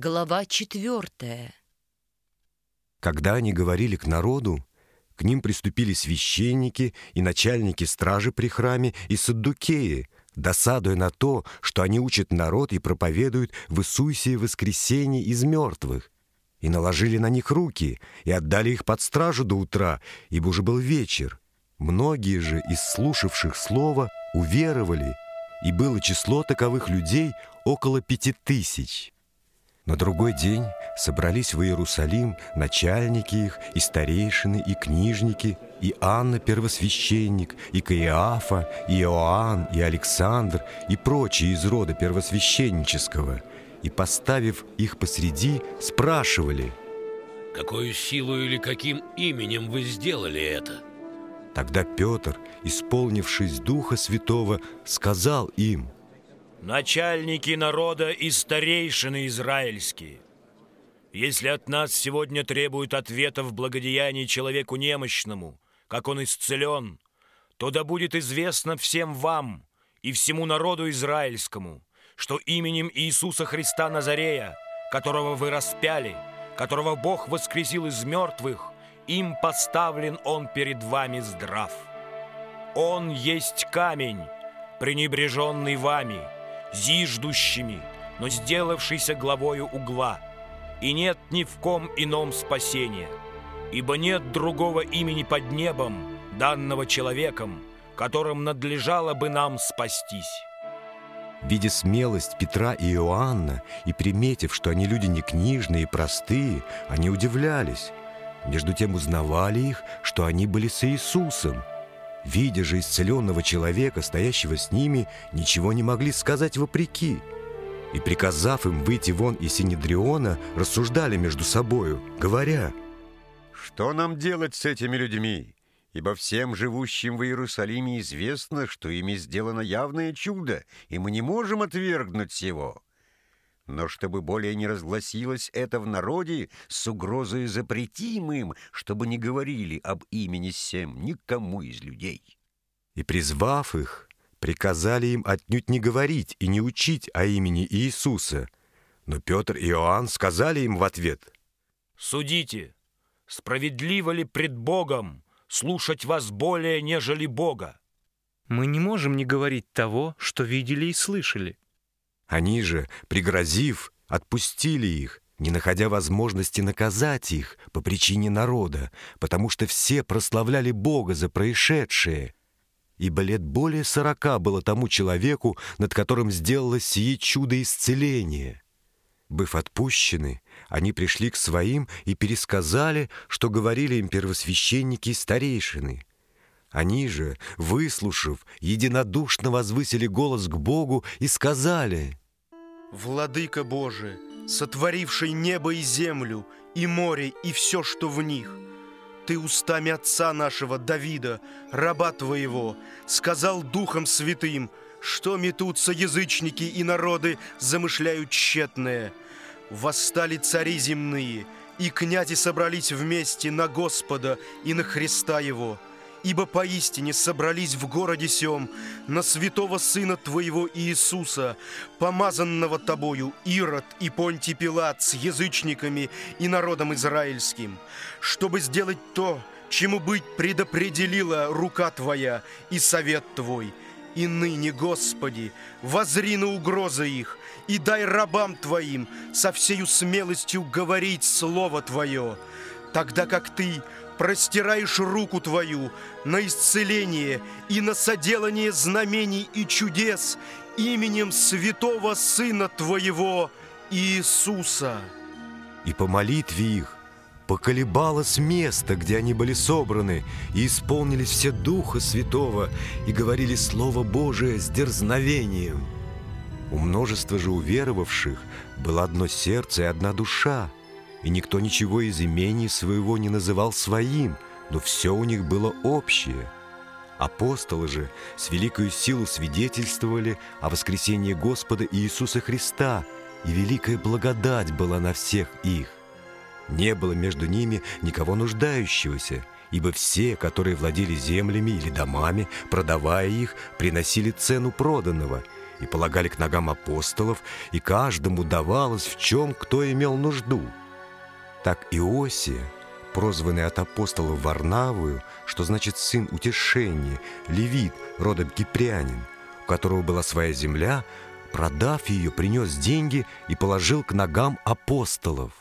Глава четвертая. Когда они говорили к народу, к ним приступили священники и начальники стражи при храме и саддукеи, досадуя на то, что они учат народ и проповедуют в Иисусе воскресение из мертвых. И наложили на них руки, и отдали их под стражу до утра, ибо уже был вечер. Многие же из слушавших слова уверовали, и было число таковых людей около пяти тысяч. На другой день собрались в Иерусалим начальники их, и старейшины, и книжники, и Анна первосвященник, и Каиафа, и Иоанн, и Александр, и прочие из рода первосвященнического, и, поставив их посреди, спрашивали, «Какую силу или каким именем вы сделали это?» Тогда Петр, исполнившись Духа Святого, сказал им – начальники народа и старейшины израильские, если от нас сегодня требуют ответа в благодеянии человеку немощному, как он исцелен, то да будет известно всем вам и всему народу израильскому, что именем Иисуса Христа Назарея, которого вы распяли, которого Бог воскресил из мертвых, им поставлен Он перед вами здрав. Он есть камень, пренебреженный вами – зиждущими, но сделавшийся главою угла. И нет ни в ком ином спасения, ибо нет другого имени под небом, данного человеком, которым надлежало бы нам спастись. Видя смелость Петра и Иоанна и приметив, что они люди не книжные и простые, они удивлялись. Между тем узнавали их, что они были с Иисусом – видя же исцеленного человека, стоящего с ними, ничего не могли сказать вопреки. И, приказав им выйти вон из Синедриона, рассуждали между собою, говоря, «Что нам делать с этими людьми? Ибо всем живущим в Иерусалиме известно, что ими сделано явное чудо, и мы не можем отвергнуть его». Но чтобы более не разгласилось это в народе, с угрозой запретим им, чтобы не говорили об имени Сем никому из людей. И, призвав их, приказали им отнюдь не говорить и не учить о имени Иисуса. Но Петр и Иоанн сказали им в ответ, «Судите, справедливо ли пред Богом слушать вас более, нежели Бога?» Мы не можем не говорить того, что видели и слышали. Они же, пригрозив, отпустили их, не находя возможности наказать их по причине народа, потому что все прославляли Бога за происшедшее. Ибо лет более сорока было тому человеку, над которым сделалось сие чудо исцеления. Быв отпущены, они пришли к своим и пересказали, что говорили им первосвященники и старейшины. Они же, выслушав, единодушно возвысили голос к Богу и сказали, «Владыка Божий, сотворивший небо и землю, и море, и все, что в них, Ты устами отца нашего Давида, раба Твоего, сказал Духом Святым, что метутся язычники и народы, замышляют тщетное. Восстали цари земные, и князи собрались вместе на Господа и на Христа Его» Ибо поистине собрались в городе сем на святого Сына Твоего Иисуса, помазанного Тобою Ирод и Понтий Пилат с язычниками и народом израильским, чтобы сделать то, чему быть предопределила рука Твоя и совет Твой. И ныне, Господи, возри на угрозы их, и дай рабам Твоим со всею смелостью говорить Слово Твое, тогда как Ты простираешь руку Твою на исцеление и на соделание знамений и чудес именем святого Сына Твоего Иисуса. И по молитве их поколебалось место, где они были собраны, и исполнились все Духа Святого, и говорили Слово Божие с дерзновением. У множества же уверовавших было одно сердце и одна душа – и никто ничего из имений своего не называл своим, но все у них было общее. Апостолы же с великою силой свидетельствовали о воскресении Господа Иисуса Христа, и великая благодать была на всех их. Не было между ними никого нуждающегося, ибо все, которые владели землями или домами, продавая их, приносили цену проданного, и полагали к ногам апостолов, и каждому давалось в чем кто имел нужду. Так Иосия, прозванный от апостолов Варнавую, что значит сын утешения, левит, родом кипрянин, у которого была своя земля, продав ее, принес деньги и положил к ногам апостолов.